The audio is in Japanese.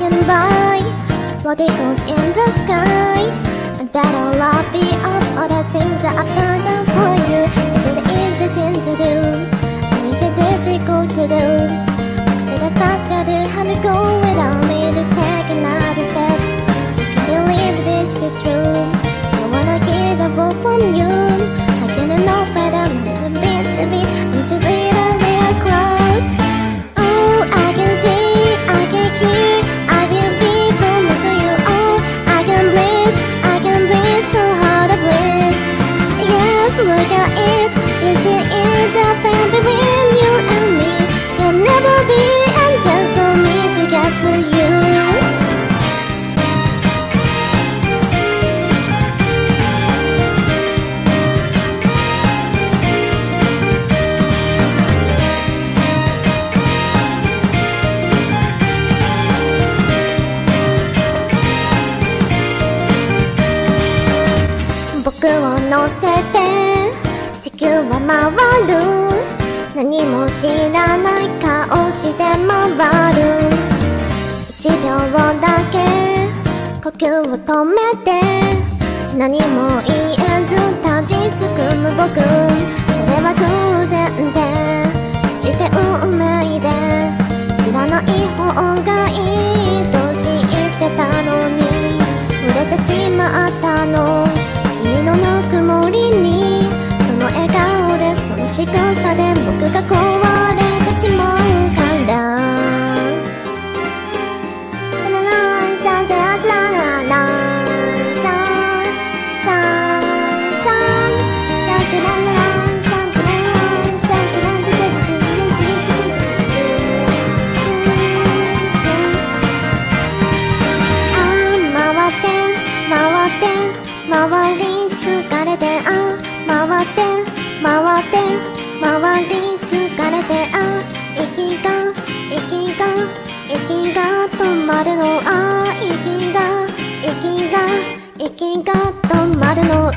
walking by. Floating in the sky. And better love be up all the things that I've done. 回る。何も知らない顔して回る。1秒だけ。呼吸を止めて。何も言えず立ちすくむ僕。それは偶然で。そして運命で。知らない方がいいと知ってたのに。触れてしまったの。君のぬくもり仕草で僕が壊れてしまうから。タラランタンタラタラランタンタンタンタンタラランタンタラランタンタランタテテテテテテテテあー回って回って回り疲れてあー回って回って回り疲れてあ息が息が息が止まるのあ息が息が息が止まるのあ